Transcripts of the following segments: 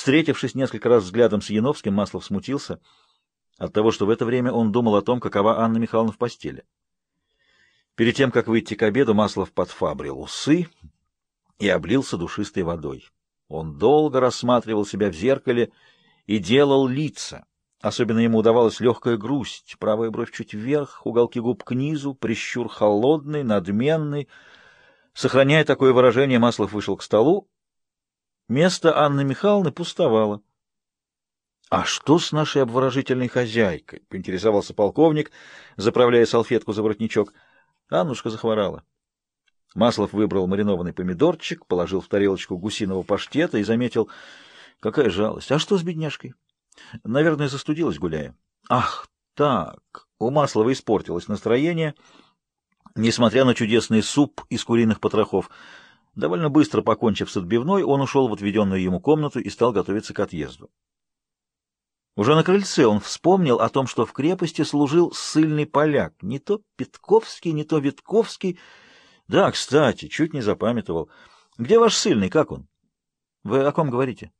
Встретившись несколько раз взглядом с Яновским, Маслов смутился от того, что в это время он думал о том, какова Анна Михайловна в постели. Перед тем, как выйти к обеду, Маслов подфабрил усы и облился душистой водой. Он долго рассматривал себя в зеркале и делал лица. Особенно ему удавалась легкая грусть, правая бровь чуть вверх, уголки губ к низу, прищур холодный, надменный. Сохраняя такое выражение, Маслов вышел к столу Место Анны Михайловны пустовало. — А что с нашей обворожительной хозяйкой? — поинтересовался полковник, заправляя салфетку за воротничок. Аннушка захворала. Маслов выбрал маринованный помидорчик, положил в тарелочку гусиного паштета и заметил, какая жалость. А что с бедняжкой? Наверное, застудилась, гуляя. Ах, так! У Маслова испортилось настроение, несмотря на чудесный суп из куриных потрохов — Довольно быстро покончив с отбивной, он ушел в отведенную ему комнату и стал готовиться к отъезду. Уже на крыльце он вспомнил о том, что в крепости служил сильный поляк, не то Петковский, не то Витковский. Да, кстати, чуть не запамятовал. Где ваш сильный, как он? Вы о ком говорите?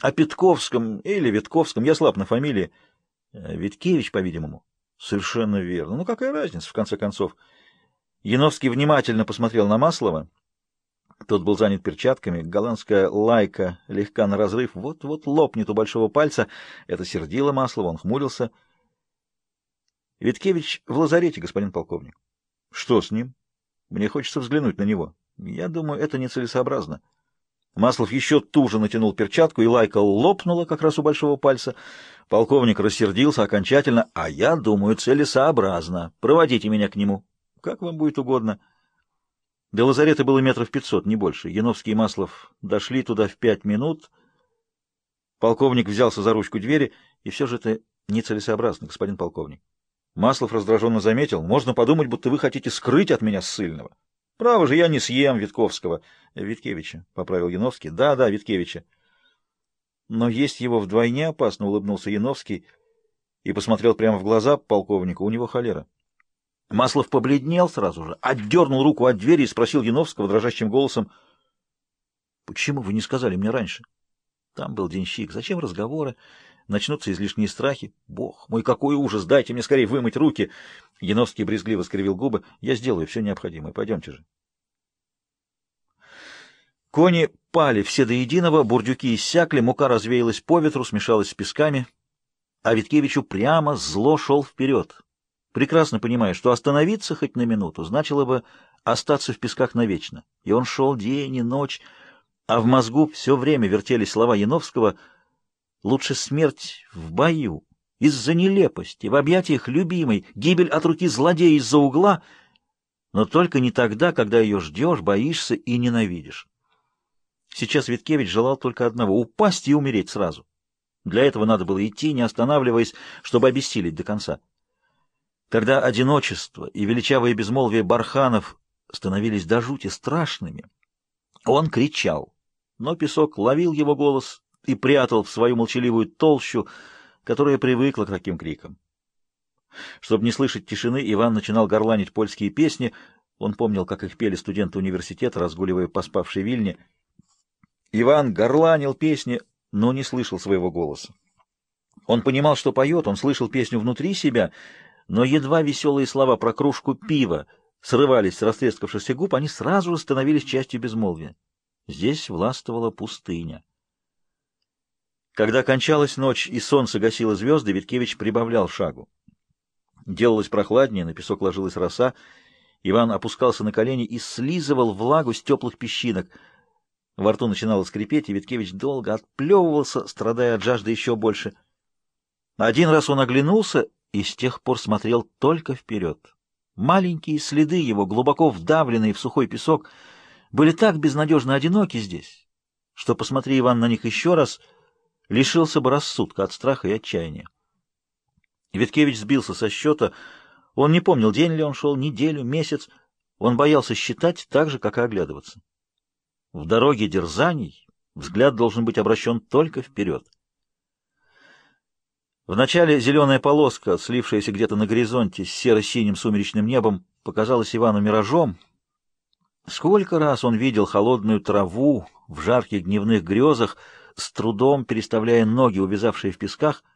О Петковском или Витковском, я слаб на фамилии. Э, Виткевич, по-видимому. Совершенно верно. Ну, какая разница, в конце концов. Яновский внимательно посмотрел на Маслова. Тот был занят перчатками. Голландская лайка легка на разрыв. Вот-вот лопнет у большого пальца. Это сердило Маслова, он хмурился. Виткевич в лазарете, господин полковник. Что с ним? Мне хочется взглянуть на него. Я думаю, это нецелесообразно. Маслов еще туже натянул перчатку, и лайка лопнула как раз у большого пальца. Полковник рассердился окончательно. А я думаю, целесообразно. Проводите меня к нему. Как вам будет угодно. — до лазарета было метров пятьсот, не больше. Яновский и Маслов дошли туда в пять минут. Полковник взялся за ручку двери, и все же это нецелесообразно, господин полковник. Маслов раздраженно заметил, можно подумать, будто вы хотите скрыть от меня ссыльного. Право же, я не съем Витковского. Виткевича, — поправил Яновский. Да, да, Виткевича. Но есть его вдвойне опасно, — улыбнулся Яновский и посмотрел прямо в глаза полковнику. У него холера. Маслов побледнел сразу же, отдернул руку от двери и спросил Яновского дрожащим голосом, «Почему вы не сказали мне раньше?» Там был денщик. Зачем разговоры? Начнутся излишние страхи. Бог мой, какой ужас! Дайте мне скорее вымыть руки! Яновский брезгливо скривил губы. Я сделаю все необходимое. Пойдемте же. Кони пали все до единого, бурдюки иссякли, мука развеялась по ветру, смешалась с песками, а Виткевичу прямо зло шел вперед прекрасно понимая, что остановиться хоть на минуту значило бы остаться в песках навечно. И он шел день и ночь, а в мозгу все время вертели слова Яновского «Лучше смерть в бою, из-за нелепости, в объятиях любимой, гибель от руки злодея из-за угла, но только не тогда, когда ее ждешь, боишься и ненавидишь». Сейчас Виткевич желал только одного — упасть и умереть сразу. Для этого надо было идти, не останавливаясь, чтобы обессилить до конца. Тогда одиночество и величавые безмолвие барханов становились до жути страшными. Он кричал, но песок ловил его голос и прятал в свою молчаливую толщу, которая привыкла к таким крикам. Чтобы не слышать тишины, Иван начинал горланить польские песни. Он помнил, как их пели студенты университета, разгуливая по спавшей Вильне. Иван горланил песни, но не слышал своего голоса. Он понимал, что поет, он слышал песню внутри себя — но едва веселые слова про кружку пива срывались с растрескавшихся губ, они сразу становились частью безмолвия. Здесь властвовала пустыня. Когда кончалась ночь и солнце гасило звезды, Виткевич прибавлял шагу. Делалось прохладнее, на песок ложилась роса. Иван опускался на колени и слизывал влагу с теплых песчинок. Во рту начинало скрипеть, и Виткевич долго отплевывался, страдая от жажды еще больше. Один раз он оглянулся и с тех пор смотрел только вперед. Маленькие следы его, глубоко вдавленные в сухой песок, были так безнадежно одиноки здесь, что, посмотри, Иван, на них еще раз, лишился бы рассудка от страха и отчаяния. Виткевич сбился со счета, он не помнил, день ли он шел, неделю, месяц, он боялся считать так же, как и оглядываться. В дороге дерзаний взгляд должен быть обращен только вперед. Вначале зеленая полоска, слившаяся где-то на горизонте с серо-синим сумеречным небом, показалась Ивану миражом. Сколько раз он видел холодную траву в жарких дневных грезах, с трудом переставляя ноги, увязавшие в песках —